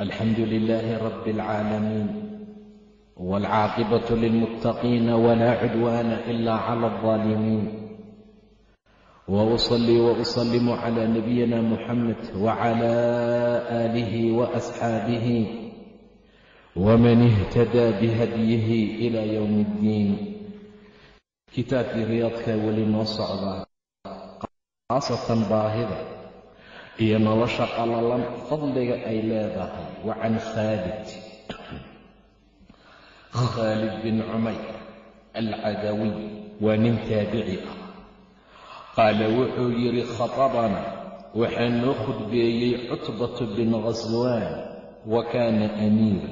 الحمد لله رب العالمين والعاقبة للمتقين ولا عدوان إلا على الظالمين وأصلي وأسلم على نبينا محمد وعلى آله وأصحابه ومن اهتدى بهديه إلى يوم الدين kitaabkii riyaadka weli noo socdaa khaasatan baahida iyo nolosha qalalan fadliga ay leedahay wa can khaalid khaalid bin cumayr alcadawiy waa nin taabici ah. Qaala wuxuu yidhi khatabana waxaa noo khudbeeyey cutbatu bin khaswaan wa kaana amiira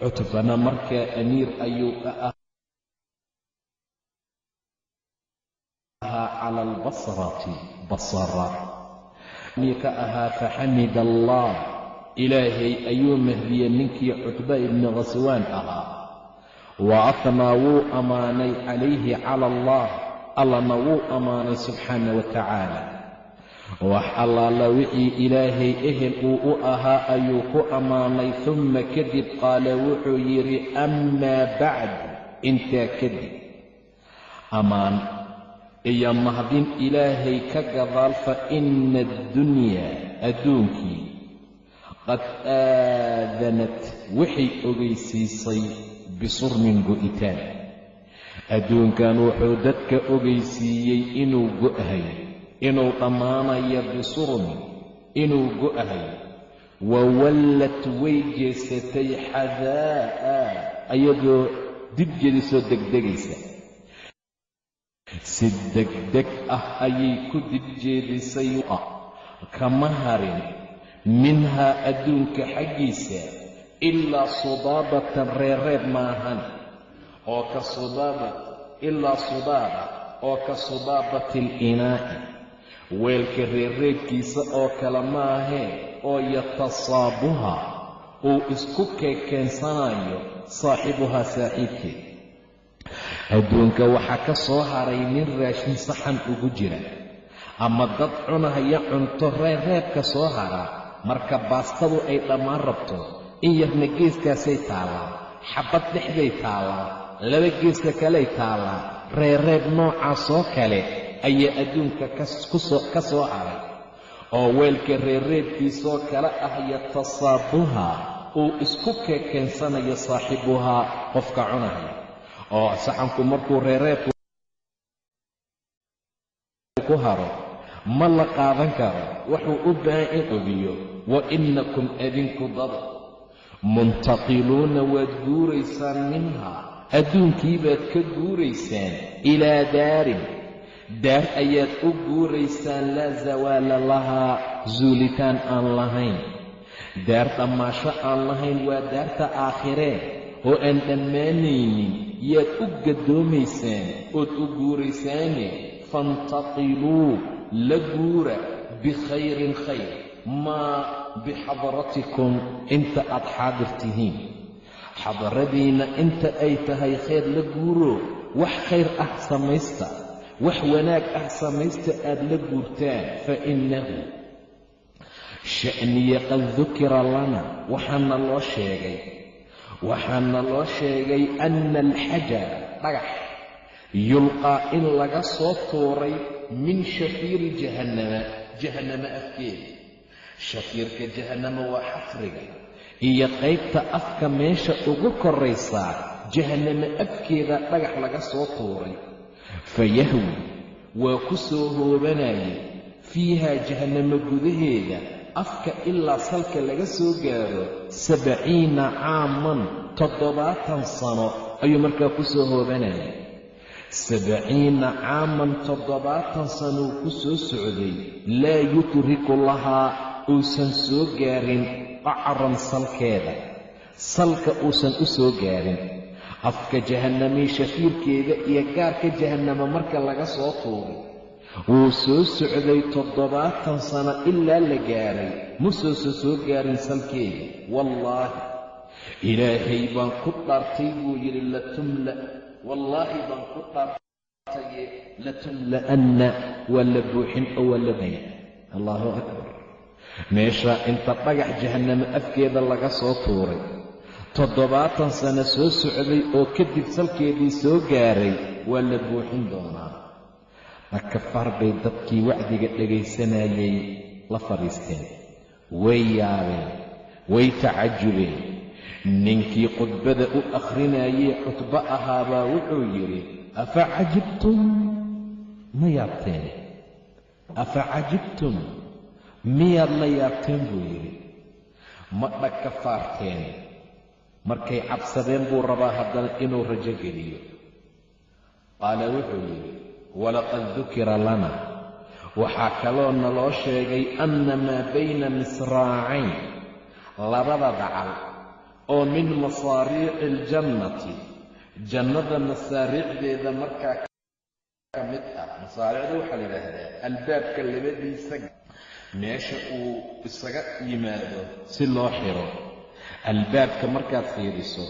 cutbana markaa amiir ayuu ka ah. Cala albasrati ka ahaa faxamid allah ilaahay ayuu mahdiyey ninkii cutba ibni khaswaan ahaa. Wa afnaa wuu ammaanay calayhi cala allah. Allana wuu ammaanay subxaana wa tacaala. Wax allaala wixii ilaahay ehel uu u ahaa ayuu ku ammaanay humma kadib qaala wuxuu yidhi amaa bacd. Intaa kadib. Ammaan iyo mahdin ilaahay ka gadaal fa ina addunyaa adduunkii qad aadanat waxay ogeysiisay bisurmin go'itaan. Adduunkan wuxuu dadka ogeysiiyey inuu go'hay inuu dhammaanayo bisurmin inuu go'hay wa wallad way jeesatay xadaa'a ayadoo dibgeedisoo degdegaysa si degdeg ah ayay ku dibjeedisay kama harin minhaa adduunka xaggiisa ilaa sudaabatan reereeb maahan. Oo ka ilaa sudaaba oo ka sudaabati alinaa'i weelka reerreebkiisa oo kale maahee oo yatasaabuha uu isku keekeensanayo saaxibuhaa saaxiibkeed adduunka waxaa ka soo haray nin raashin saxan ugu jira. Ama dad cunahaya cunto reerreebka soo hara marka baastadu ay dhammaan rabto in yarna geeskaasay taallaa xabbad dhexday taallaa laba geeska kaley taallaa reerreeb noocaasoo kale ayaa adduunka ka soo haray. Oo weelka reerreebkiisoo kale ah yatasaabuha uu isku keekeensanayo saaxibuhaa qofka cunahaya oo saxanku markuu reereebku ku haro ma la qaadan karo. Wuxuu u baahan in ogiyo wa innakum adinku dada muntaqiluuna waad guuraysaan minhaa. Adduunkii baad ka guuraysaan ilaa daarin. Daar ayaad u guuraysaan laa zawaala lahaa. Zuulitaan aan lahayn. Daar dhammaasho aan lahayn waa daarta aakhiree oo aan dhammaanaynin yaad u gaddoomaysaan ood u guuraysaane faintaqiluu la guura bikhayrin khayr maa bixadaratikum inta aad xaadir tihiin. Xadaradiinna inta ay tahay khayr la guuro wax khayr ah samaysta wax wanaag ah samaysta aad la guurtaan fa innahu. Sha'niya qad dukira lana waxaana loo sheegay waxaana loo sheegay anna alxajara dhagax yulqaa in laga soo tuuray min shafiiri jahannama jahannamo afkeeda. Shafiirka jahannama waa xafriga iyo qaybta afka meesha ugu korraysaa jahannamo afkeeda dhagax laga soo tuuray. Fayahwi waa ku soo hoobanayay fiihaa jahannamo gudaheeda afka ilaa salka laga soo gaaro sabciina caaman toddobaatan sano ayuu markaa ku soo hoobanayay sabciina caaman toddobaatan sanuu ku soo socday laa yudriku lahaa uusan soo gaarin qacran salkeeda. Salka uusan u soo gaarin. Afka jahannamii shafiirkeeda iyo gaarka jahannama marka laga soo tuuray wuu soo socday toddobaatan sano ilaa la gaaray. Musuusan soo gaarin salkeeda wallaahi. Ilaahay baan ku dhaartay buu yidhi latumla wallaahi baan ku dhaartaye latumla'anna waa la buuxin oo waa la baya allaahu akbar. Meeshaa inta dhagax jahannamo afkeeda laga soo tuuray. Toddobaatan sano soo socday oo kadib salkeedii soo gaaray waa la buuxin doonaa makafaar bay dadkii wacdiga dhegaysanayay la fadhiisteen. Way yaabeen way tacajubeen. Ninkii khudbada u akhrinayee khudbo ahaabaa wuxuu yidhi afa cajibtum? Ma yaabteen. Afa cajibtum? Miyaad la yaabteen buu yidhi. Ma dhagkafaarteen markay cabsadeen buu rabaa haddana inuu rajo geliyo. Qaala wuxuu yidhi walaqad dukira lana. Waxaa kaloo naloo sheegay anna maa bayna misraacayn labada dacal oo min masaariici aljannati. Jannada masaariicdeeda markaa ka mid ah masaariicda waxaa la yidhaahdaa albaabka labadiisa meesha uu isaga yimaado si loo xiro. Albaabka markaad fiiriso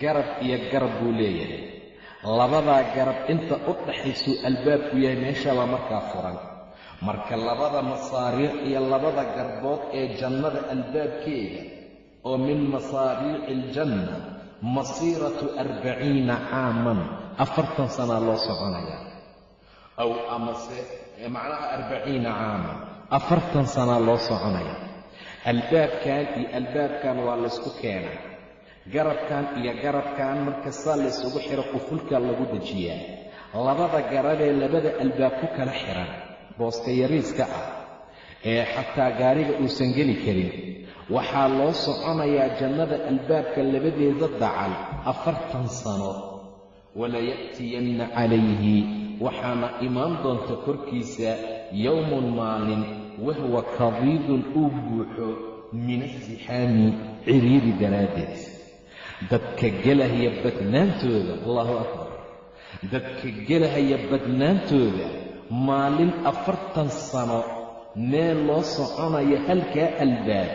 garab iyo garab buu leeyahay labadaa garab inta u dhaxaysuu albaabku yahay meeshaba markaa furan. Marka labada masaariic iyo labada garbood ee jannada albaabkeeda oo min masaariici aljanna masiiratu arbaciina caaman afartan sanaa loo soconaya. Aw amase macnaha arbaciina caaman afartan sanaa loo soconaya. Albaabkan iyo albaabkan waa laysku keenay garabkan iyo garabkan marka saa laysugu xiro qufulka lagu dejiyaa. Labada garabee labada albaab ku kala xiran booska yariiska ah ee xataa gaariga uusan geli karin. Waxaa loo soconayaa jannada albaabka labadeeda dacal afartan sano. Walaya'tiyanna calayhi waxaana imaan doonta korkiisa yowmun maalin wahwa kadiidun uu buuxo min asixaami ciriiri daraaddeed dadka gelahaya badnaantooda allahu akbar. Dadka gelahaya badnaantooda maalin afartan sano meel loo soconayo halkaa albaab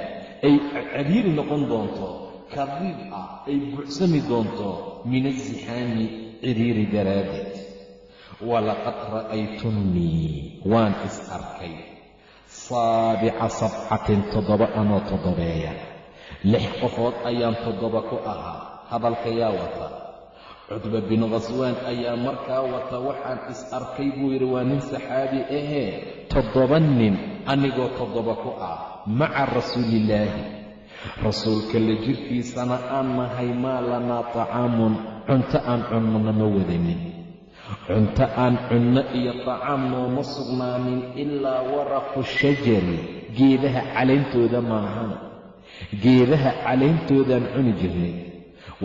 ay ciriiri noqon doonto kadiid ah ay buuxsami doonto min asixaami ciriiri daraaddeed. Walaqad ra'aytunnii waan is arkay. Saabica sabcatin toddoba anoo toddobeeya lix qofood ayaan toddoba ku ahaa hadalka yaa wata. Cudba bin khaswaan ayaa markaa wata waxaan is arkay buu yidhi waa nin saxaabi ahee toddoba nin anigoo toddoba ku ah maca rasuulillaahi. Rasuulka la jirkiisana aan nahay maa lanaa tacaamun cunto aan cunnona ma wadanin. Cunto aan cunno iyo tacaam nooma sugnaanin ilaa waraqu shajari geedaha caleyntooda maahan geedaha caleyntoodaan cuni jirnay.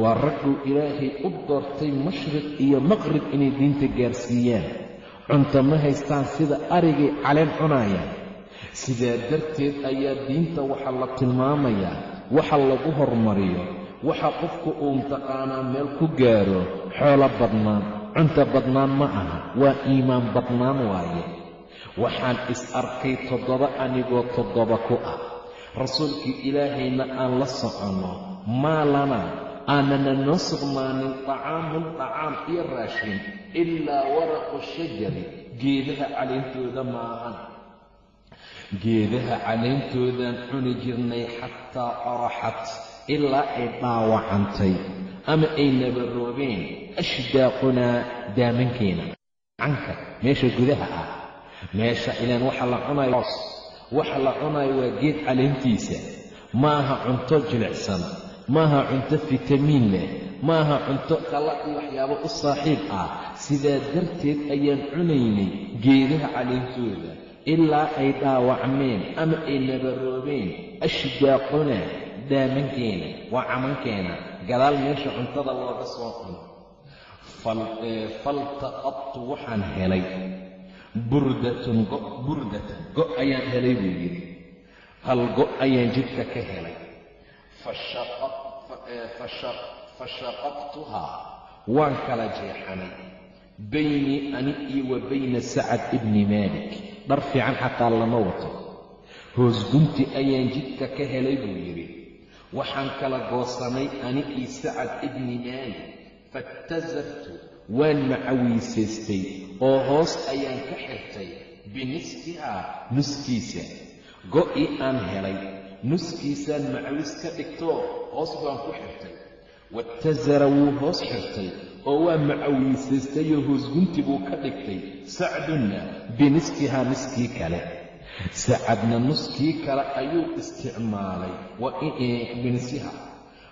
Waa ragguu ilaahay u doortay mashriq iyo maqrib inay diinta gaarsiiyaan. Cunto ma haystaan sida arigay caleen cunaayaan sidaa darteed ayaa diinta waxaa la tilmaamayaa waxa lagu hormariyo waxa qofku uu mtaqaanaa meel ku gaaro xoolo badnaan cunto badnaan ma aha waa iimaan badnaan waaye. Waxaan is arkay toddoba anigoo toddoba ku ah rasuulkii ilaahayna aan la soconno. Maa lanaa aanana noo sugnaanin tacaamun tacaam iyo raashin ilaa waraqu shajari geedaha caleyntooda maahan. Geedaha caleyntoodaan cuni jirnay xataa qaraxat ilaa ay dhaawacantay ama ay nabaroobeen ashdaaqunaa daamankeena. Canka meesha gudaha ah meesha ilaan waxa la cunayo waxa la cunayo waa geed caleyntiisa ma aha cunto jilicsan maaha cunto fitamiin leh maaha cunto qala iyo waxyaabo u saaxiib ah. Sidaa darteed ayaan cunaynay geedaha caleyntooda ilaa ay dhaawacmeen ama ay nabaroobeen ashdaaquna daamankeena waa camankeena. Gadaal meesha cuntada looga soo cuno. Faltaqadtu waxaan helay burdatun go burdatan go' ayaan helay buu yidhi. Hal go' ayaan jidhka ka helay. Fashaqaqtuhaa waan kala jeexanay. Baynii ani iyo wa bayna sacad ibni maalik. Dhar fiican xataa lama wato. Hoos gunti ayaan jidka ka helay buu yidhi. Waxaan kala goosanay ani iyo sacad ibni maalik. Faattasartu waan macawiisaystay oo hoos ayaan ka xirtay binisfihaa nuskiisa. Go'ii aan helay nuskiisaan macawis ka dhigtoo hoos baan ku xirtay waattasara wuu hoos xirtay oo waa macawiisaystayoo hoosgunti buu ka dhigtay. Sacdunna binisfihaa nuskii kale. Sacadna nuskii kale ayuu isticmaalay. Binisfiha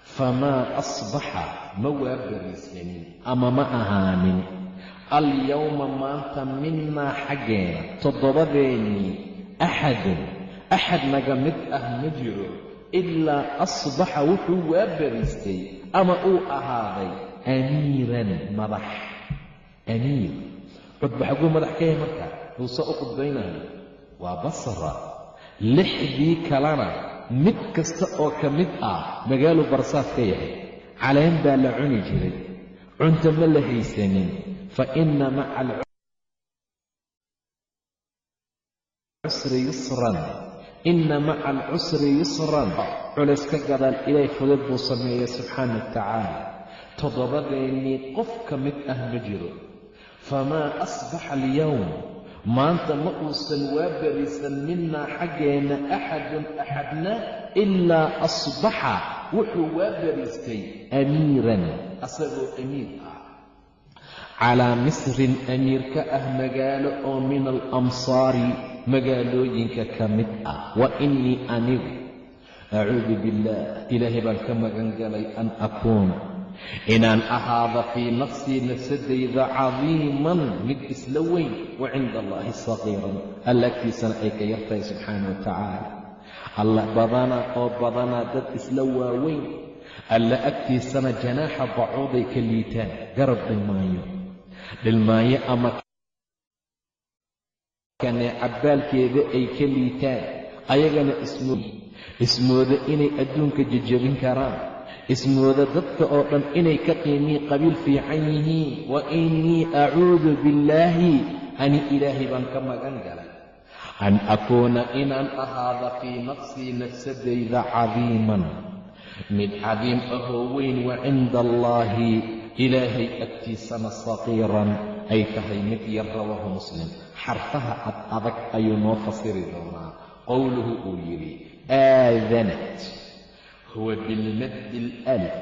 famaa asbaxa ma waa bariisanin ama ma ahaanin alyawma maanta minnaa xaggeena toddobadeennii axadun axad naga mid ah ma jiro ilaa asbaxa wuxuu waa bariistay ama uu ahaaday amiiran madax amiir cudba xaguu madax ka yahay marka wuuse u qudbaynayo waa basra lixdii kalena mid kasta oo ka mid ah magaaluu barsaad ka yahay caleen baa la cuni jiray cunto ma la haysanin fa inna maca alcusri yusran inna maca alcusri yusran. Culays gadaal ilaahay fudud buu sameeyey subxaana wa tacaala. Toddobadeennii qof ka mid ah ma jiro. Famaa asbaxa alyowm maanta ma uusan waa barisan minnaa xaggeenna axadun axadna ilaa asbaxa. Wuxuu waa bariistay amiiran asagoo amiir ah. Calaa misrin amiir ka ah magaalo oo min alamsaari magaalooyinka ka mid ah. Wa innii anigu acuudu billaah ilaahay baan ka magan galay an akuuna inaan ahaada fii nafsii nafsadayda cadiiman mid isla weyn wa cinda allaahi saqiiran alla agtiisana ay ka yartahay subxaana wa tacaala. Allah badanaa oo badanaa dad isla waaweyn alla agtiisana janaaxa bacuuday ka liitaan garab dhilmaayo. Dhilmaayo ama kane cabbaalkeeda ay ka liitaan ayagana ismooda inay adduunka jejabin karaan ismooda dadka oo dhan inay ka qiimii qabiil fiican yihiin. Wa innii acuudu billaahi ani ilaahay baan ka magan galay. An akuuna inaan ahaada fii nafsii nafsadayda cadiiman. Mid cadiim ahoo weyn wa cinda allaahi ilaahay agtiisana saqiiran. Ay tahay mid yar rawaahu muslim. Xarfaha ad adag ayuu noo fasiri doonaa. Qowluhu uu yidhi aadanat huwa bilmaddi alif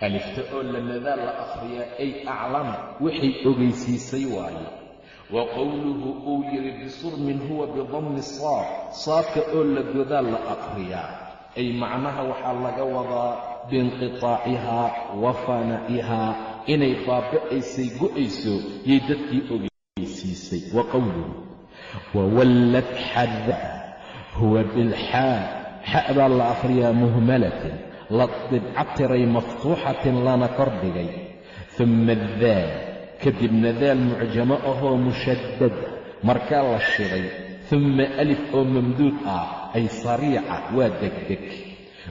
alifta oo lamadaa la akhriyaa ay aclama waxay ogeysiisay waaye wa qowluhu uu yidhi bisurmin huwa bidammi saad saadka oo la godaa la akhriyaa ay macnaha waxaa laga wadaa biinqitaacihaa wa fana'ihaa inay baaba'aysay go'ayso yay dadkii ogeysiisay wa wawallad xada huwa bilxaa xa baa la akhriyaa muhmalatin la dibca tiray maftuuxatin lana kordhigay uma daal kadibna daal mucjamo ahoo mushaddada markaa la shiday. Uma alif oo mamduud ah ay sariica waa degdeg.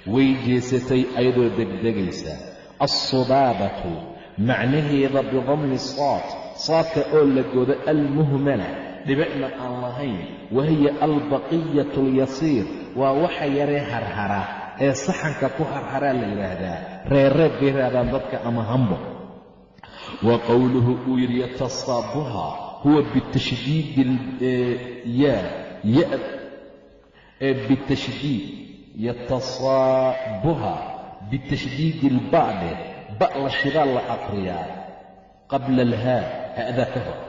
Way jeesatay ayadoo degdegaysa. Alsudaabatu macnaheeda bidammi saad saadka oo la godo almuhmala dhibicna aan lahayn wahiya albaqiyatu alyasiir waa waxa yaree harhara ee saxanka ku harharaa la yidhaahdaa reereed bay yidhaahdaan dadka ama hambo. Wa qowluhu uu yidhi yatasaabuha huwa bitashdiidi yaa ya bitashdiid. Yatasaabuha bitashdiidi ilba'de ba la shidaa la aqriyaa qabla alhaa ha'da ka hor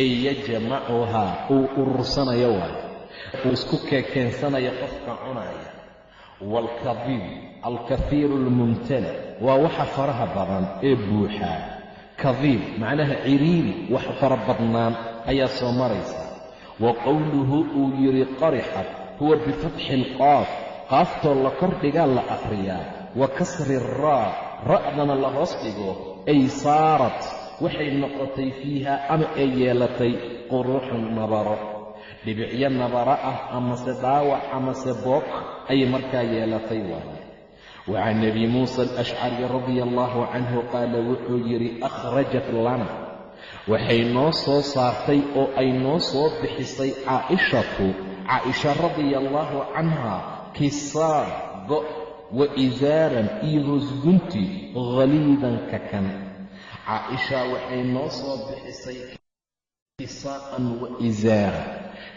ee yajmacuhaa uu urursanayo waayo uu isku keekeensanaya qofka cunaya. Waalkadiib alkahiiru almumtala waa waxa faraha badan ee buuxaa kadiib macnaha ciriiri wax fara badnaan ayaa soo maraysa. Wa qowluhu uu yidhi qarixat huwa bifatxi alqaaf qaaftoo la kordhigaa la akhriyaa. Wa kasri raa ra'dana la hoos dhigo ay saarat waxay noqotay fiiha ama ay yeelatay quruuxun nabaro. Dhibicyo nabaro ah amase dhaawac amase boog ayay markaa yeelatay waaye wacan abi muusa alashcari radia allahu canhu qaala wuxuu yidhi akhrajat lana. Waxay noo soo saartay oo ay noo soo bixisay caa'ishatu. Caaisha radia allaahu canha kisaan go' wa isaaran iyo hoosgunti haliidan kakan caaisha waxay noo soo bixisay kisaa'an wa isaaran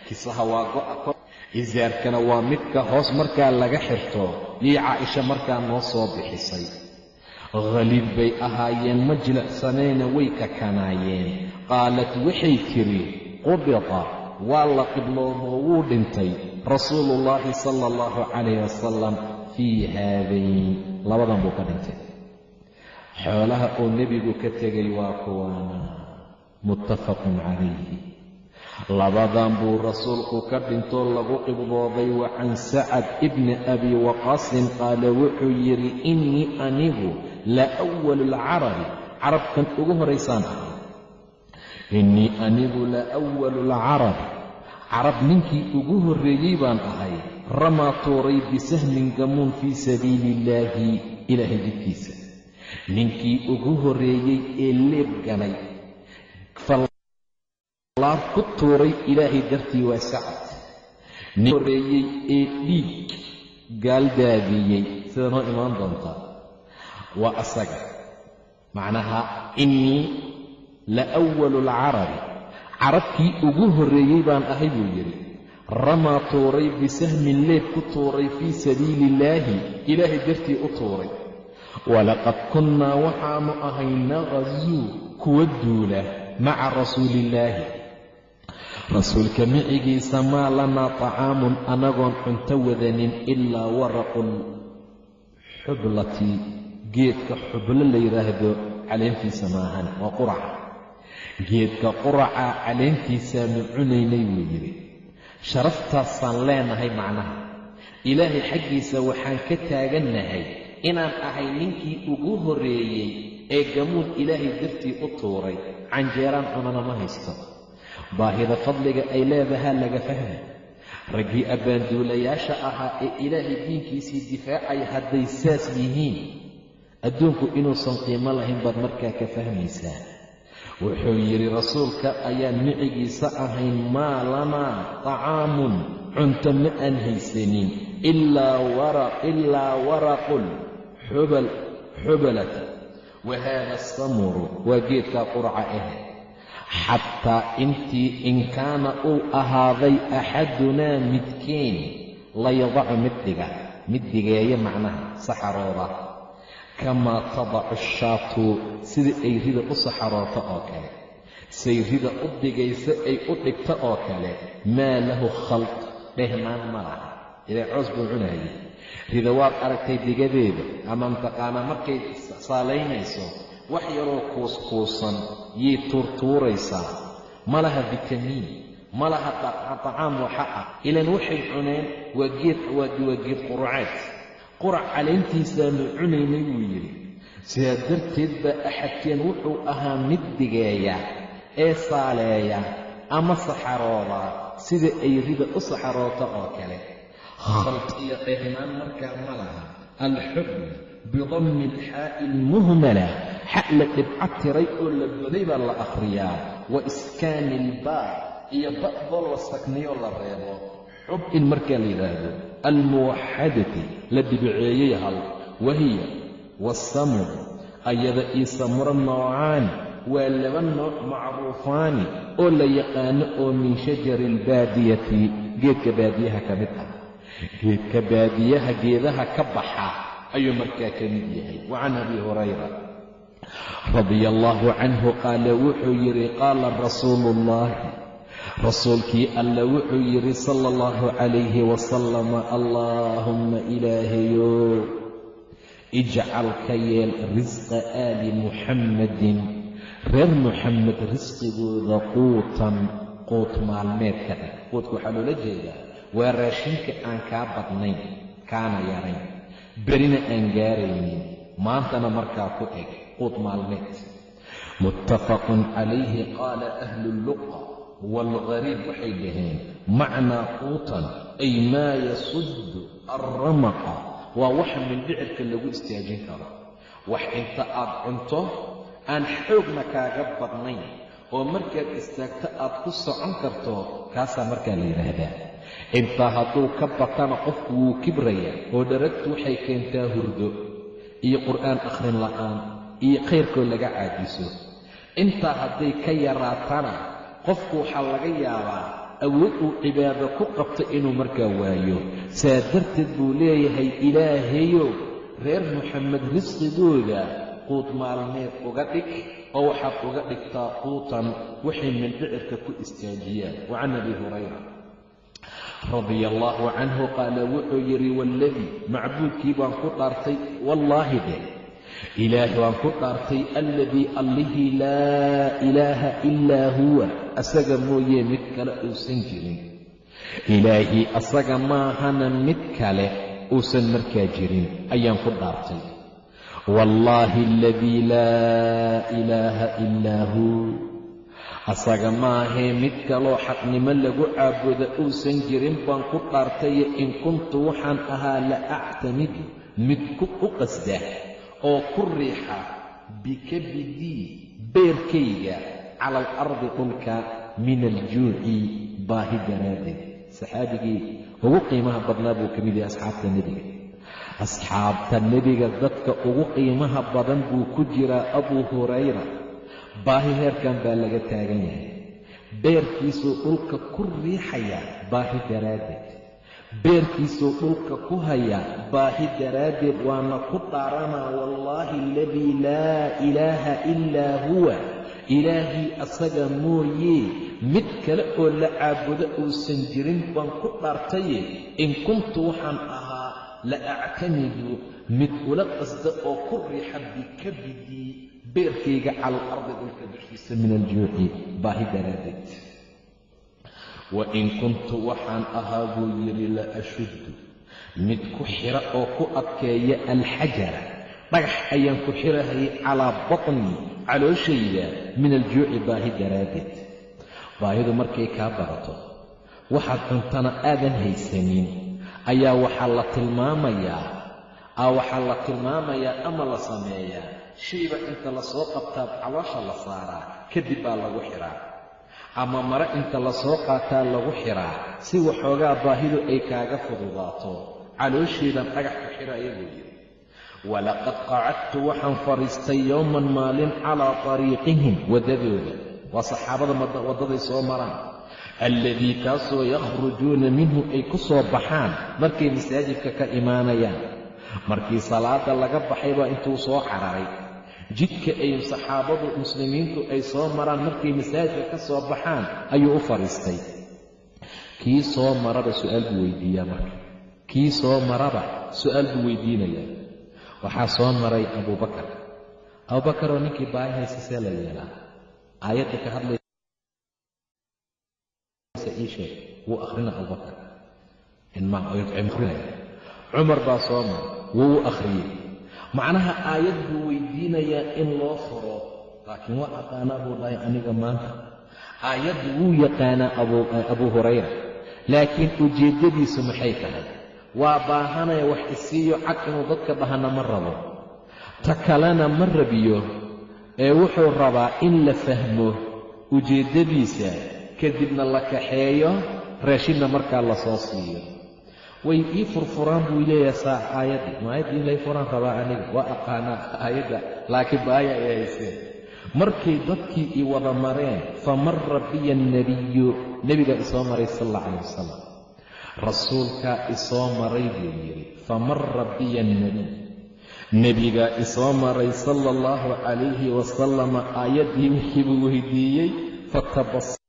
kisaha waa go'a kor isaarkana waa midka hoos markaa laga xirto. Yay caaisha markaa noo soo bixisay. Khaliid bay ahaayeen ma jilicsanayna way kakanaayeen qaalat waxay tidhi qubida waa la qibloomoo wuu dhintay. Rasuuluullaahi sala allahu calayh wasalam fii haadayn labadan buu ka dhintay xoolaha uu nebigu ka tegay waa kuwaana muttafaqun calayhi. Labadan buu rasuulku ka dhintoo lagu qibdooday wa can sacad ibni abi waqaasin qaala wuxuu yidhi innii anigu la walu lcarabi carabkan ugu horaysaan ahay innii anigu la walu lcarabi carab ninkii ugu horreeyey baan ahay ramaa tuuray bisahmin gamuun fii sabiili illaahi ilaahay jidkiisa ninkii ugu horreeyey ee leeb ganay laab ku tuuray ilaahay dartii waa sacad. Nin horreeyey ee dhiig gaaldaadiyey sida noo imaan doontaa waa asaga. Macnaha innii la walu lcarabi carabkii ugu horreeyey baan ahay buu yidhi. Ramaa tuuray bisahmin leeb ku tuuray fii sabiili illaahi ilaahay dartii u tuuray walaqad kunnaa waxaannu ahay naqasuu kuwa duula maca rasuuliillaahi rasuulka micigiisa maa lanaa طacaamun anagoon cunto wadanin ilaa waraqul xublati geedka xublo la yidhaahdo caleentiisa maahan waa quraca geedka quraca caleentiisaanu cunaynay wuu yidhi sharaftaasaan leenahay macnaha ilaahay xaggiisa waxaan ka taagannahay inaan ahay ninkii ugu horreeyey ee gamuun ilaahay dartii u tuuray canjeeraan cunana ma haysto. Baahida fadliga ay leedahaa laga fahma raggii abbaanduulayaasha ahaa ee ilaahay diinkiisii difaacaya hadday saas yihiin. Adduunku inuusan qiimo lahayn baad markaa ka fahmaysaa. Wuxuu yidhi rasuulka ayaan micigiisa ahayn maa lanaa طacaamun cunto ma aan haysanin ilaa waraqul xubalata wa haada asamuru waa geedkaa qurca ah xataa intii in kaana uu ahaaday axadunaa midkeen layadacu mid dhiga mid digeeya macnaha saxarooda. Kamaa tadacu shaatu sida ay rida u saxarooto oo kale. Say rida u digaysa ay u dhigto oo kale. Maa lahu khalq dhehnaan ma laha ilaa coos buu cunayay rida waad aragtay digadeeda ama mataqaanaa markay saalaynayso wax yaroo kuuskuusan yay tuurtuuraysaa ma laha bitamiin ma laha tacaam waxa ah ilaan waxay cuneen waa geed waa geed quruceed qurac caleentiisaanu cunaynay wuu yidhi sidaa darteed baa axadkeen wuxuu ahaa mid digeeya ee saaleeya ama saxarooda sida ay rida u saxaroota oo kale khalq iyo dhehnaan markaa ma laha alxukm bidammi alxaa'i ilmuhmala xa la dhibco tiray oo la goday baa la akhriyaa wa iskaani ilbaa iyo ba'doo la sakniyoo la reebo xub in markaa la yidhaahdo almuwaxadati la dhibiceeyey hal wahiya waasamur ayada io samuro noocaani waa laba nooc macruufaani oo la yaqaano oo min shajari albaadiyati geedka baadiyaha ka mid ah geedka baadiyaha geedaha ka baxa ayuu markaa ka mid yahay. Wa can abi hurayra radia allaahu canhu qaala wuxuu yidhi qaala rasuulu ullaahi rasuulkii alla wuxuu yidhi sala allahu calayhi wasalam allaahumma ilaahayow ijcal ka yeel risqa aali muxammadin reer muxamed risqigooda quutan quut maalmeedka ah. Quudka waxaa loola jeedaa waa raashinka aan kaa badnayn kaana yarayn. Berina aan gaaraynin maantana markaa ku eg quut maalmeed. Muttafaqun calayhi qaala ahlu luqa waalghariib waxay dhaheen macnaa quutan ay maa yasuddu alramaqa waa waxa mindhicirka lagu istaajin karo. Wax inta aad cunto aan xoogna kaaga badnayn. Oo markaad istaagto aad ku socon karto kaasaa markaa la yidhaahdaa intaa hadduu ka batana qofku wuu kibraya oo dharagtu waxay keentaa hurdo iyo qur'aan akhrin la'aan iyo khayrkoo laga caajiso. Intaa hadday ka yaraatana qofku waxaa laga yaabaa awood uu cibaado ku qabto inuu markaa waayo. Saa darteed buu leeyahay ilaahayow reer moxamed risqigooda quud maalmeed uga dhig oo waxaad uga dhigtaa quutan waxay mindhicirka ku istaajiyaan wa can abi hurayra radia allaahu canhu qaala wuxuu yidhi waaladii macbuudkii baan ku dhaartay wallaahi dheh ilaahi waan ku dhaartay alladii allihii laa ilaaha ilaa huwa asaga mooyee mid kale uusan jirin. Ilaahii asaga maahana mid kale uusan markaa jirin ayaan ku dhaartay. Wallaahi aladii laa ilaaha ilaa huu asaga maahee mid kaloo xaqnimo lagu caabuda uusan jirin baan ku dhaartaye in kuntu waxaan ahaa la actamidu mid u qasda oo ku riixa bikabidii beerkayga cala alardi dhulka min aljuuci baahi daraaddeed saxaabigii ugu qiimaha badnaa buu ka mid yahay asxaabta nebiga. Asxaabta nebiga dadka ugu qiimaha badan buu ku jiraa abuu hurayra baahi heerkan baa laga taagan yahay. Beerkiisuu dhulka ku riixayaa baahi daraaddeed. Beerkiisuu dhulka ku hayaa baahi daraaddeed waana ku dhaaranaa wallaahi aladii laa ilaaha ilaa huwa. Ilaahii asaga mooyee mid kale oo la caabudo uusan jirin baan ku dhaartaye. In kuntu waxaan ahaa la actamidu mid ula qasda oo ku riixa bikabidii beerkayga cala alardi dhulka dushiisa min aljuuci baahi daraaddeed. Wa in kuntu waxaan ahaa buu yidhi la ashuddu. Mid ku xira oo ku adkeeya alxajara. Dhagax ayaan ku xirahayay calaa batni calooshayda min aljuuci baahi daraaddeed. Baahidu markay kaa barato waxaad cuntana aadan haysanin. Ayaa waxaa la tilmaamayaa a waxaa la tilmaamayaa ama la sameeyaa shayba inta la soo qabtaa caloosha la saaraa kadib baa lagu xiraa. Ama mare inta la soo qaataa lagu xiraa si waxoogaa baahidu ay kaaga fududaato. Caloosheedan dhagax ku xiraya buu yidhi. Walaqad qacadtu waxaan fadhiistay yowman maalin calaa tariiqihim waddadooda. Waa saxaabada waddaday soo maraan. Alladii kaasoo yakhrujuuna minhu ay ku soo baxaan markay masaajidka ka imaanayaan. Markii salaada laga baxay baa intuu soo cararay jidka ay saxaabadu muslimiintu ay soo maraan markay masaajidka ka soo baxaan ayuu u fadhiistay kii soo maraba su'aal buu weydiiyaa marka. Kii soo maraba su'aal buu weydiinayaa. Waxaa soo maray abuubakar abubakar oo ninkii baahi haysa see la yeelaa. Aayadda ka hadlaysa ii sheeg wuu akhrina abubakar cumar baa soo maray wuu u akhriyey macnaha aayad buu weydiinayaa in loo furo. Laakiin waa aqaanaa buu dhahay aniga maanta. Aayaddu wuu yaqaanaa abuu hurayra. Laakiin ujeeddadiisu maxay tahay? Waa baahanaya wax isiiyo cad inuu dadka dhahana ma rabo. Ta kalena ma rabiyo ee wuxuu rabaa in la fahmo ujeeddadiisa kadibna la kaxeeyo raashinna markaa la soo siiyo way ii furfuraan buu leeyahay saa aayaddii ma aayaddii in lay furaan rabaa aniga. Waa aqaanaa aayadda. Laakiin baaya ay hayseen markay dadkii i wada mareen famara biya annebiyu nebigaa isoo maray sal alla calayh wasalam rasuulkaa isoo maray buu yidhi famara biya annebiy nebigaa isoo maray sala allahu calayhi wasalama aayaddii wixiibuu weydiiyey fatabasama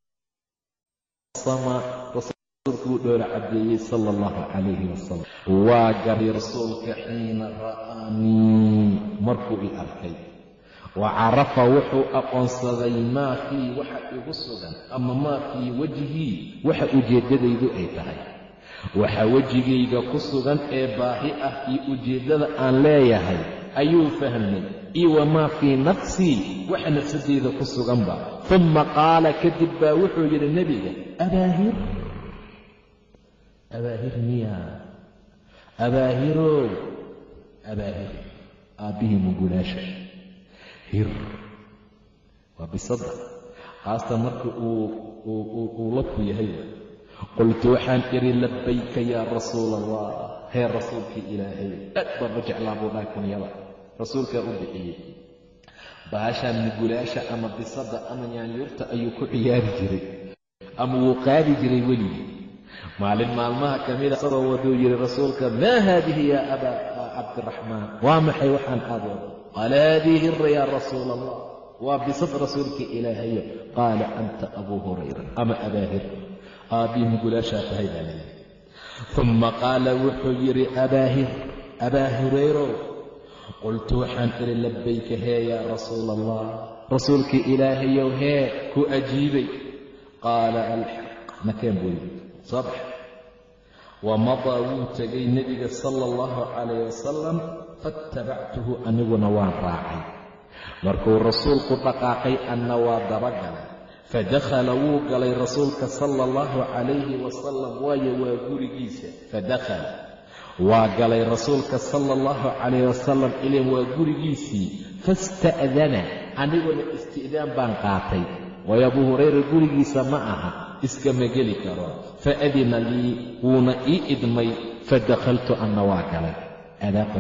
rasuulku wuu dhoola sala allahu calayhi wasalam waa garay rasuulka xiina ra'aanii markuu i arkay. Wa carafa wuxuu aqoonsaday maa fii waxa igu sugan ama maa fii wejhii waxa ujeeddadaydu ay tahay. Waxa wejigayga ku sugan ee baahi ah iyo ujeeddada aan leeyahay ayuu fahmay. Iyo wamaa fii nafsii waxa nafsadeyda ku suganba tumma qaala kadib baa wuxuu yidhi nebiga abaahir abaahir miya abaahirow abaa hir. Aabbihii mugulaasha hir waa bisada haasta marka uu labku yahay. Qultu waxaan idhi labbayka yaa rasuula allah hee rasuulkii ilaahay aad baan u jeclaa buu dhahay kunyada rasuulkaa u bixiyey. Baashaan mugulaasha ama bisada ama yaanyuurta ayuu ku ciyaari jiray. Ama wuu qaadi jiray weligii maalin maalmaha ka mida isagoo waduu yidhi rasuulka maa haadihi yaa abaa cabdiraxmaan waa maxay waxaan aad wado qaala haadihi hira yaa rasuula allah waa bisad rasuulkii ilaahayo qaala anta abuu hurayra ama abaa hir aabbii mugulaashaa tahay baa layidhi uma qaala wuxuu yidhi abaa hir abaa hurayrow qultu waxaan idhi labbayka hee yaa rasuula allah rasuulkii ilaahayow hee ku ajiibay. Qaala alxaq nakeen buu yidhi. Soo bax wamadaa wuu tegay nebiga sala allahu calayh wasalam faattabactuhu aniguna waan raacay. Markuu rasuulku dhaqaaqay anna waa dabagalay fadakhala wuu galay rasuulka sala allahu calayhi wasalam waayo waa gurigiisa. Fadakhala. Waa galay rasuulka sala allahu calayh wasalam ilan waa gurigiisii. Fasta'dana aniguna isti'daan baan qaatay. Waayo abuu hurayra gurigiisa ma aha iskama geli karo. Faadina lii wuuna ii idmay fadakhaltu anna waa galay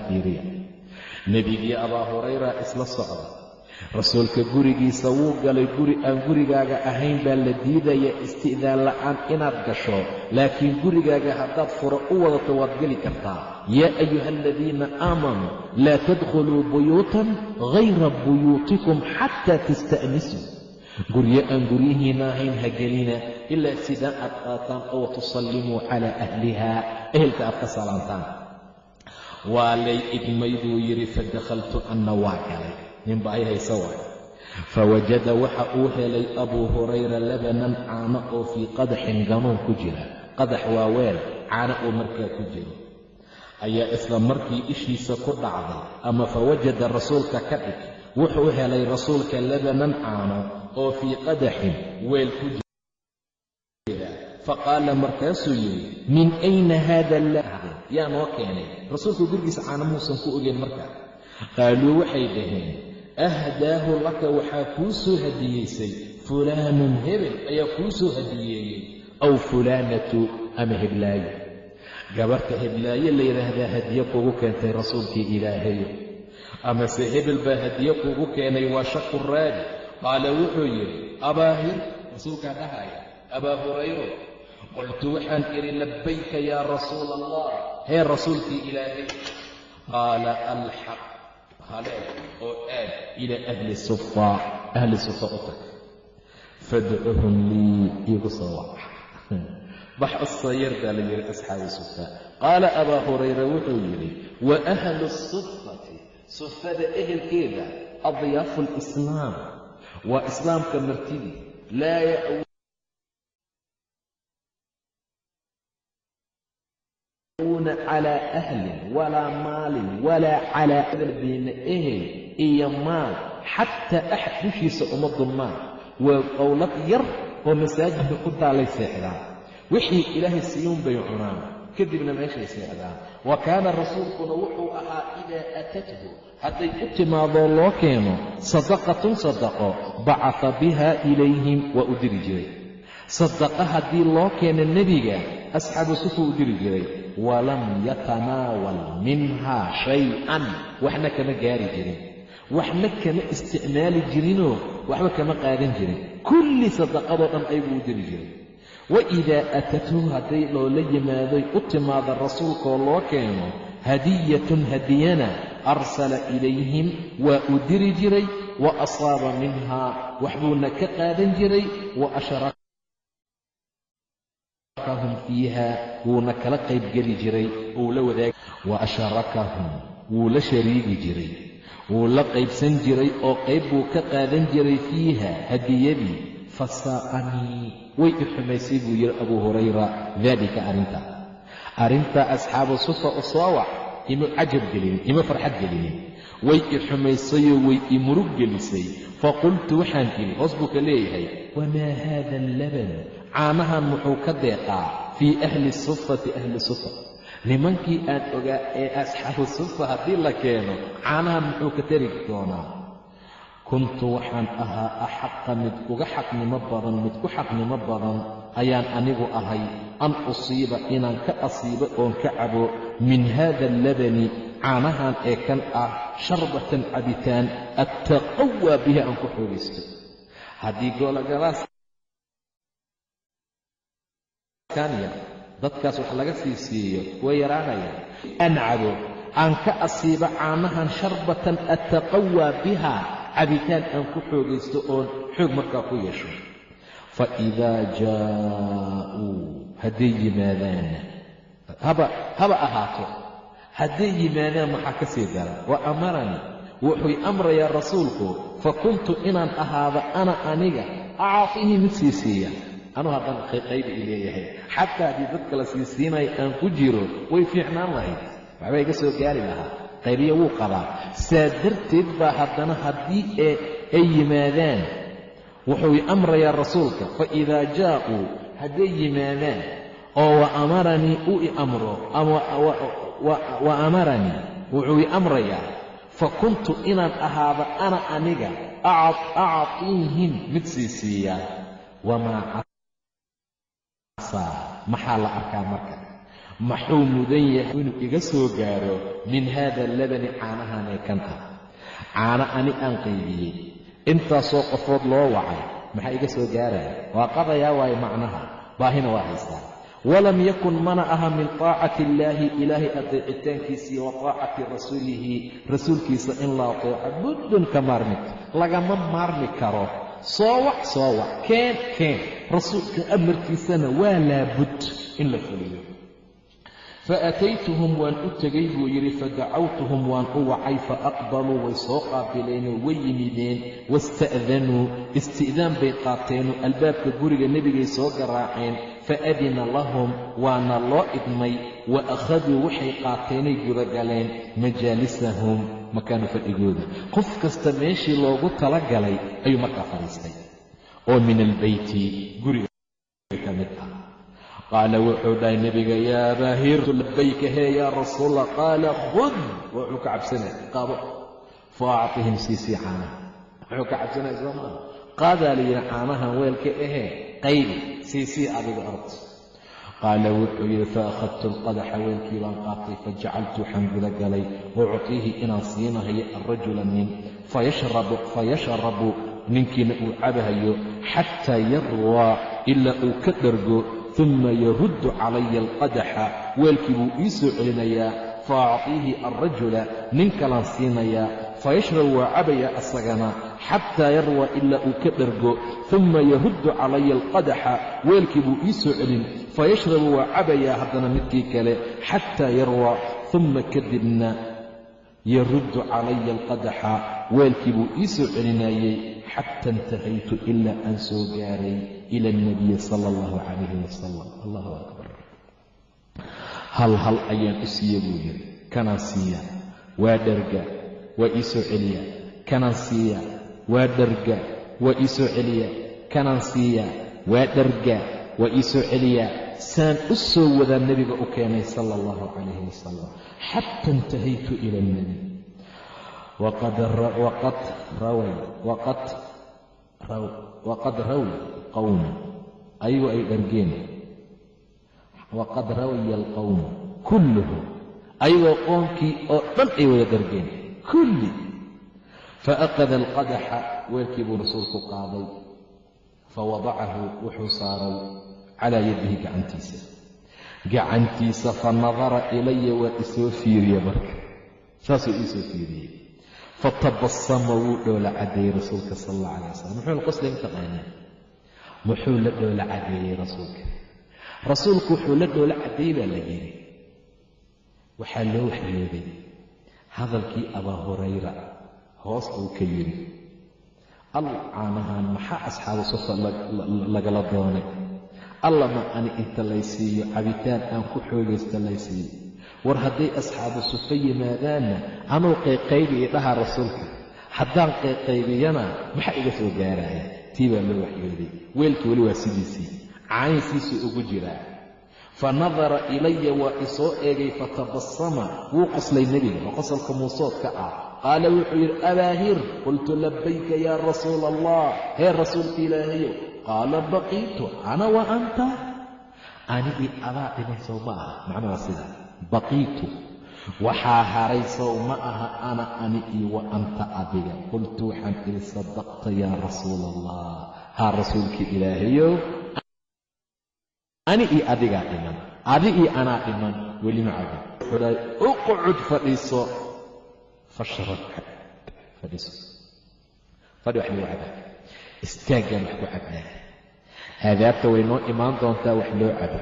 fiiriya nebigii abaa hurayra isla socda. Rasuulka gurigiisa wuu galay guri aan gurigaaga ahayn baa la diidaya isti'daan la'aan inaad gasho. Laakiin gurigaaga haddaad furo u wadato waad geli kartaa. Yaa ayuha aladiina aamanuu laa tadkhuluu buyuutan hayra buyuutikum xataa tasta'nisuu guryo aan guryihiinna ahayn ha gelina ilaa sidaan aad qaataan oo tusallimuu calaa ahliha. Ehelka aad ka salaantaan. Waa lay idmay buu yidhi fadakhaltu anna waa galay ninba ay haysa waay fawajada waxa uu helay abuu hurayra labanan caano oo fii qadaxin ganuun ku jira. Qadax waa weel caano oo markaa ku jiro. Ayaa isla markii ishiisa ku dhacday ama fawajada rasuulka ka dhig wuxuu helay rasuulka labanan caano oo fii qadaxin weel ku jira. Faqaala markaasuu yidhi min ayna haada lahdeen yaa noo keenay. Rasuulku gurigiisa caano muusan ku ogeyn markaa qaaluu waxay dhaheen ahdaahu laka waxaa kuu soo hadiyeysay. Fulaanun hebel ayaa kuu soo hadiyeeyey. Aw fulaanatu ama heblaayo gabarhta heblaayo la yidhaahdaa hadiye kugu keentay rasuulkii ilaahayo amase hebel baa hadiye kugu keenay waa shaku raadi qaala wuxuu yidhi abaa hir rasuulkaa dhahaya. Abaa hurayro qultu waxaan idhi labbayka yaa rasuula allah hee rasuulkii ilaahay? Qaala alxaq. Halee oo aad ilaa ahli sufa ahli sufa u tag. Fadcuhum lii iigu soo wac. Bax usayar baa la yidhi asxaabu sufa qaala abaa hurayra wuxuu yidhi wa ahlu sufati sufada ehelkeeda adyaafu alislaam waa islaamka martidii laa ya'wuuna calaa ahlin walaa maalin walaa calaa adardiina ehel iyo maal xataa axad dushiisa uma dulmaan waa qowlad yar oo masaajidka ku taalay seexdaan. Wixii ilaahay siyuun bay cunaan kadibna meeshay seexdaan. Wa kaana rasuulkuna wuxuu ahaa idaa atathu hadday u timaadoo loo keeno sadaqatun sadaqo bacata biha ilayhim waa u diri jiray. Sadaqa haddii loo keeno nebiga asxaabu sufuu u diri jiray. Walam yatanaawal minhaa shay-an. Waxna kama gaari jirin. Waxna kama isticmaali jirinoo waxba kama qaadan jirin. Kulli sadaqadoo dhan aybuu u diri jiray wa idaa atathu hadday loola yimaadoy u timaada rasuulkaoo loo keeno hadiyatun hadiyana arsala ilayhim waa u diri jiray wa asaaba minhaa waxbuuna ka qaadan jiray wa ashrakahum fiiha wuuna kala qaybgeli jiray uu la wadaag wa ashrakahum wuu la shariigi jiray wuu la qaybsan jiray oo qayb buu ka qaadan jiray fiiha hadiyadii fasaa'anii way i xumaysay buu yidhi abuu hurayra daalika arrinta arrintaa asxaabu sufa u ima cajab gelinin ima farxad gelinin way i xumaysayoo way i murug gelisay. Faqultu waxaan idhi hoos buu ka leeyahay. Wamaa haada allaban? Caanahan muxuu ka deeqaa fii ahli sufati ahli sufa. Nimankii aan ogaa ee asxaabu sufa haddii la keeno caanahan muxuu ka tari doonaa kuntu waxaan ahaa axaqa mid uga xaqnimo badan mid ku xaqnimo badan ayaan anigu ahay an usiiba inaan ka asiibo oon ka cabo min haada allabani caanahan ee kan ah sharbatan cabitaan attaqawaa bihi aan ku xoogaysto. Haddii goologalaas kanya dadkaas wax laga sii siiyo way yaraanayaan. Aan cabo aan ka asiibo caanahan sharbatan attaqawaa biha cabitaan aan ku xoogaysto oon xoog markaa ku yeesho. Fa idaa jaa'uu hadday yimaadaanna haba ahaato. Hadday yimaadaan maxaa ka sii dara? Wa amaranii wuxuu amrayaa rasuulku fa kuntu inaan ahaado ana aniga acaafihii mid sii siiya. Anuu haddaan qaybi i leeyahay. Xataa haddii dadka la sii siinaya aan ku jiro way fiicnaan lahayd. Waxbaa iga soo gaari lahaa qaybiya wuu qabaa. Saa darteed baa haddana haddii ay yimaadaan wuxuu amrayaa rasuulka fa idaa jaa'uu hadday yimaadaan oo wa amaranii uu i amro wa amaranii wuxuu i amrayaa fa kuntu inaan ahaado ana aniga actiihim mid sii siiya wamaa casaa. Maxaa la arkaa marka maxuu mudan yahay? Inuu iga soo gaaro min haada labani caanahanee kan ah. Caano ani aan qaybiyey. Intaasoo qofood loo wacay. Maxaa iga soo gaaraya waa qadayaa waayo macnaha. Baahina waa haystaa. Walam yakun mana aha min taacati illaahi ilaahay adeecitaankiisii wa taacati rasuulihi. Rasuulkiisa in la ateeco buddun ka maarmi lagama maarmi karo. Soo wac soo wac. Keen keen. Rasuulka amarkiisana waa laabud in la fuliyo faataytuhum waan u tegay buu yidhi fadacawtuhum waan u wacay faaqbaluu way soo qaabileenoo way yimideen wasta'danuu isti'daan bay qaateenoo albaabka guriga nebigay soo garaaceen faadina lahum waana loo idmay wa akhaduu waxay qaateenay gudagaleen majaalisahum makaanu fadhigooda qof kasta meeshii loogu tala galay ayuu markaa fadhiistay oo min albeyti guriga qaala wuxuu dhahay nebiga yaa baahirtu labayka hee yaa rasuulla qaala khud. Wuxuu ka cabsanaya qaado fa acطihim siisii caanaha wuxuu ka cabsanaya soo maa qaadaa la yidhi caanahan weelka ahee qaybi siisii adiga ord qaala wuxuu yidhi faakhadtu alqadaxa weelkii baan qaatay fajacaltu waxaan gudagalay ucطiihi inaan siinahayo alrajula nin fayashrabu ninkiina uu cabahayo xataa yarwaa ilaa uu ka dhargo uma yaruddu calaya alqadaxa weelkii buu ii soo celinayaa fa acطiihi alrajula nin kalaan siinayaa fayashrabu waa cabayaa asagana xataa yarwa ilaa uu ka dhargo uma yaruddu calaya alqadaxa weelkii buu ii soo celin fayashrabu waa cabayaa haddana midkii kale xataa yarwa uma kadibna yaruddu calaya alqadaxa. Weelkii buu ii soo celinayey xata intahaytu ilaa aan soo gaaray ila alnabiyi sala allahu calayhi wasalam allahu akbar. Hal hal ayaan u siiya buu yidhi. Kanaan siiya. Waa dharga. Waa ii soo celiya. Kanaan siiya. Waa dharga. Waa ii soo celiya. Kanaan siiya. Waa dharga. Waa ii soo celiya saan u soo wadaa nebiga u keenay sala allahu calayhi wasalam xata intahaytu ila alnabi waqad rawi qowm ayagoo ay dhargeen. Waqad rawaya alqowmu kulluhum ayagoo qoomkii oo dhan ay wada dhargeen. Kulli. Faaqada alqadaxa weelkii buu rasuulku qaaday. Fawadacahu wuxuu saaray calaa yadihi gacantiisa. Gacantiisa fa nadara ilaya waa isoo fiiriye marka. Saasuu iisoo fiiriyey. Fatabasama wuu dhoola cadeeyey rasuulka sala allah calay wasalam muxuu la qoslayy mataqaanaa muxuu la dhoola cadeeyey rasuulka? Rasuulku wuxuu la dhoola cadeeyey baa la yidhi. Waxaa loo waxyooday hadalkii abaa hurayra hoos uu ka yidhi. Al caanahaan maxaa asxaabu sufa lagala doonay allama ani inta laysiiyo cabitaan aan ku xoogaysta laysiiyo war hadday asxaabu sufa yimaadaanna anuu qayqaybi i rasuulka. Haddaan qayqaybiyana maxaa iga soo gaaraya tii baa loo waxyooday. Weelkii weli waa sidiisii. Caynsiisuu ugu jiraa. Fanadara ilaya waa isoo eegay fatabasama wuu qoslay nebiga oo qosolka muusoodka ah. Qaala wuxuu yidhi abaahir qultu labayka yaa rasuula allah hee rasuulka ilaahayow qaala baqiitu ana wa anta anigii adaa dhiman sow ma aha macnaha sida baqiitu waxaa haray sow ma aha ana ani iyo wa anta adiga qultu waxaan idhi sadaqta yaa rasuula allah haa rasuulkii ilaahayow ani iyo adigaa dhiman adi iyo anaa dhiman weli ma cabin wuxuudahay uqcud fadhiiso fashrab istaaggaan wax ku cabnaa. Aadaabta way noo imaan doontaa wax loo cabo.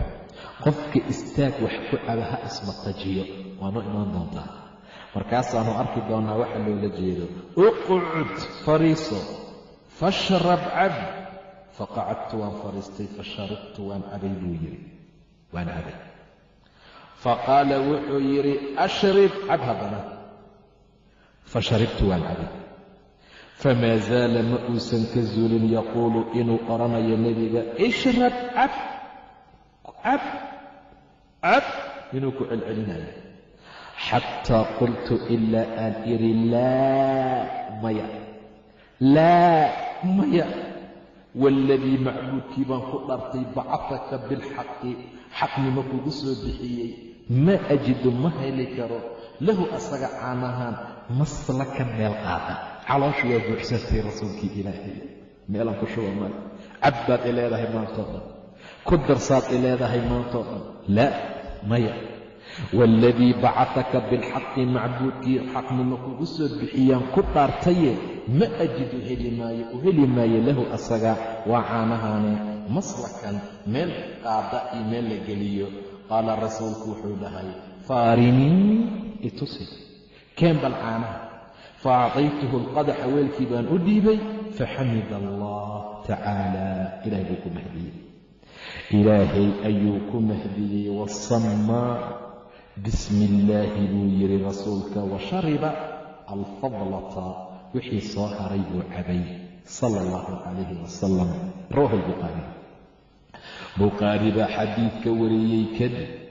Qofka istaag wax ku caba ha ismatajiyo waa noo imaan doontaa. Markaasaanu arki doonnaa waxa loola jeedo. Uqcud fadhiiso fashrab cab. Faqacadtu waan fadhiistay fasharibtu waan cabay buu yidhi. Waan cabay. Faqaala wuxuu yidhi ashrib cab haddana. Fasharibtu waan cabay famaa zaala ma uusan ka zuulin yaquulu inuu odhanayo nebiga ishrab cab cab cab inuu ku celcelinayo xataa qultu ilaa aan idhi laa maya laa maya waaladii macbuudkii baan ku dhartay bacafaka bilxaqi xaqnimo kugu soo bixiyey ma ajidu ma heli karo lahu asaga caanahaan maslaka meel qaada calooshu waa buuxsantay rasuulkii ilaahay. Meelaan ku shuba male cab baad i leedahay maantoo dhan. Ku darsaad i leedahay maantoo dhan. Laa maya. Waaladii bacataka bilxaqi macbuudkii xaqnimo kugu soo bixiyaan ku dhaartaye ma ajidu heli maayo u heli maayo lahu asaga waa caanahaane. Maslakan meel qaada iyo meel la geliyo. Qaala rasuulku wuxuu dhahay faarinii itusi keen bal caanaha fa acطaytuhu alqadaxa weelkii baan u dhiibay faxamida allah tacaala ilahay buu ku mahdiyey ilaahay ayuu ku mahdiyey wasammaa bismi illaahi buu yidhi rasuulka wa shariba alfadlata wixii soo haray buu cabay sala allahu calayhi wasalam rawahu albukhaari bukhaari baa xadiidka wariyey kadib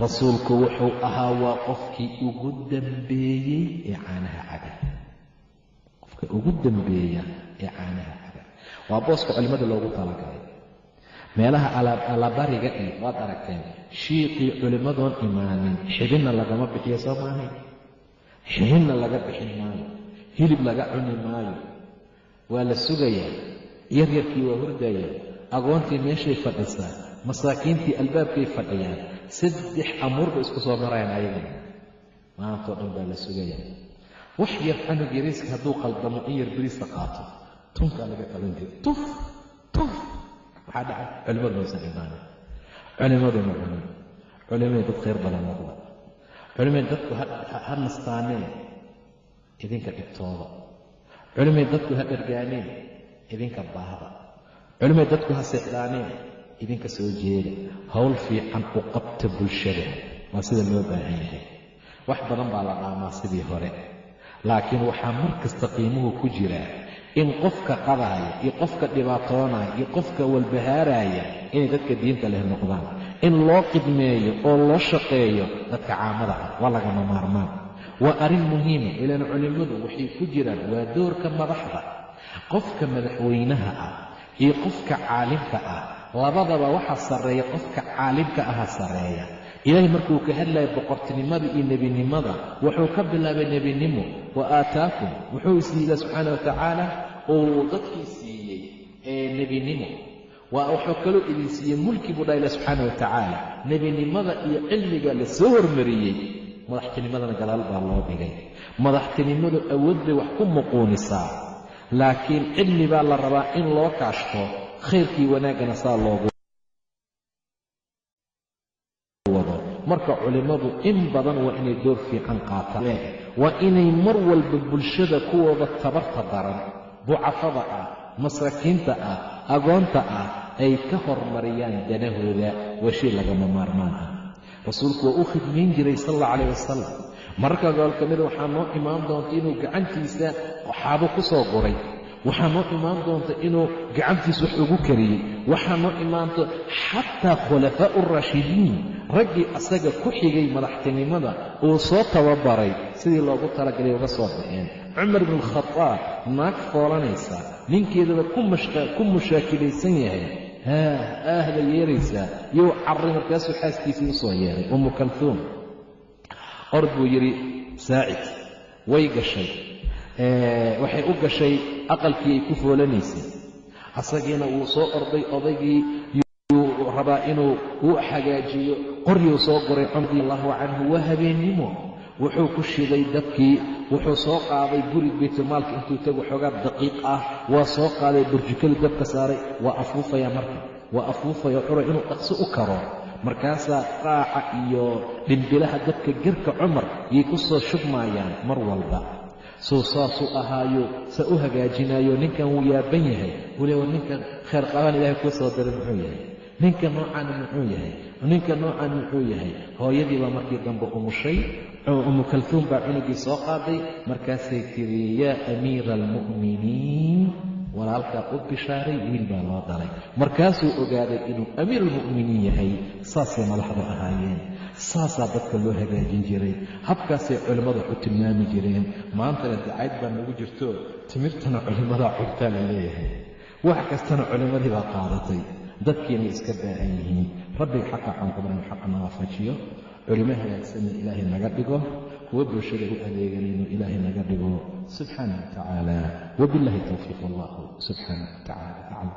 rasuulku wuxuu ahaa waa qofkii ugu dambeeyey ee caanaha caba qofka ugu dambeeya ee caanaha caba waa booska culimmada loogu talagalay. Meelaha alabariga iyo waad aragteen shiiqii culimmadoon imaanin. Xibinna lagama bixiyo soo maahay xibinna laga bixin maayo. Hilib laga cuni maayo. Waa la sugayaa yaryarkii waa hurdayaan agoontii meeshay fadhisaa masaakiintii albaabkay fadhiyaan saddex amuur bay isku soo marayaan ayagana. Maantoo dhan baa la sugayaa. Wax yar canug yariiska hadduu qaldamo in yar beriisa qaato tunkaa laga qaban jira tuf tuf maxaa dhacay. Culimmadu maysan imaanin. Culimmaduna culim culimay dad khayr badan noqda culimay dadku ha nastaaneen idinka dhibtooda. Culimay dadku ha dhargaaneen idinka baahda. Culimay dadku ha seexdaaneen idinka soo jeeda howl fiican u qabta bulshada. Waa sida loo baahan yahay. Wax badan baa la dhaamaa sidii hore. Laakiin waxaa mar kasta qiimuhu ku jiraa in qofka qadaaya iyo qofka dhibaatoonaya iyo qofka walbahaaraya inay dadka diinta leh noqdaan. In loo qidmeeyo oo loo shaqeeyo dadka caamada ah waa lagama maarmaan. Waa arrin muhiima ilaan culimmadu waxay ku jiraan waa doorka madaxda. Qofka madaxweynaha ah iyo qofka caalimka ah labadaba waxaa sarreeya qofka caalimka aha sarreeya. Ilaahay markuu ka hadlaya boqortinimada iyo nebinimada wuxuu ka bilaabay nebinimo wa aataakum wuxuu siiyey subxaana wa tacaala uu dadkii siiyey ee nebinimo. Wuxuu kaloo idin siiyey mulki buu dhaha ilah subxaana wa tacaala. Nebinimada iyo cilmiga la soo hormariyey madaxtinimadana gadaal baa loo dhigay. Madaxtinimadu awood bay wax ku muquunisaa. Laakiin cilmi baa la rabaa in loo kaashto khayrkii wanaaggana saa loogu wado. Marka culimmadu in badan waa inay door fiican qaataan. Waa inay mar walba bulshada kuwooda tabarta daran. Ducafada ah masaakiinta ah agoonta ah ay ka hormariyaan danahooda. Waa shay lagama maarmaan ah. Rasuulku waa u khidmayn jiray sal alla calayh wasalam mararka gool ka mida waxaa noo imaan doonta inuu gacantiisa waxaabo ku soo guray waxaa noo imaan doonta inuu gacantiisa wax ugu kariyey. Waxaa noo imaanto xataa khulafaa'u araashidiin raggii asaga ku xigay madaxtinimada uu soo tababaray sidii loogu talagalay uga soo baxeen. Cumar ibnu alkhadaab naag foolanaysa ninkeedaba ku mushaakilaysan yahay. Haah aah bay yeeraysaa yuu carray markaasuu xaaskiisii u soo yeeray. Ummu kalhuum ord buu yidhi saacid way gashay waxay u gashay aqalkii ay ku foolanaysay. Asagiina wuu soo orday odaygii yuu rabaa inuu u hagaajiyo qoryuu soo goray cumar radi allahu canhu waa habeennimo wuxuu ku shiday dabkii wuxuu soo qaaday guri baytulmaalka intuu tago xoogaa daqiiq ah. Waa soo qaaday burjukadii dabka saaray waa afuufaya marka waa afuufaya cura inuu dhaqso u karo. Markaasaa qaaca iyo dhimbilaha dadka gerka cumar yay ku soo shubmaayaan mar walba suu saasuu ahaayo sa u hagaajinaayo ninkan wuu yaaban yahay. Wuu le war ninka kheer qabaan ilahay kuu soo diray muxuu yahay. Ninka noocaana muxuu yahay. Ninka noocan muxuu yahay. Hooyadii baa markii dambe umushay. Umu kalfuum baa cunugii soo qaaday. Markaasay tiri yaa amiira almu'miniin walaalkaa u bishaaray wiil baa loo dhalay markaasuu ogaaday inuu amiir almu'miniin yahay saasay madaxdu ahaayeen saasaa dadka loo hagaajin jiray. Habkaasay culimmada u tilmaami jireen. Maantana dacayd baa nagu jirto timirtana culimmadaa cuntaa la leeyahay. Wax kastana culimmadii baa qaadatay. Dadkiinay iska baahan yihiin. Rabbiga xaqa caanqubran xaqana waafajiyo. Culimo hagaagsanna ilaahay naga dhigo. Kuwa bulshada u adeeganayno ilaahay naga dhigo. Subxaana wa tacaala. Wabillahi towfiiq allahu subxaana wa tacaala. aclam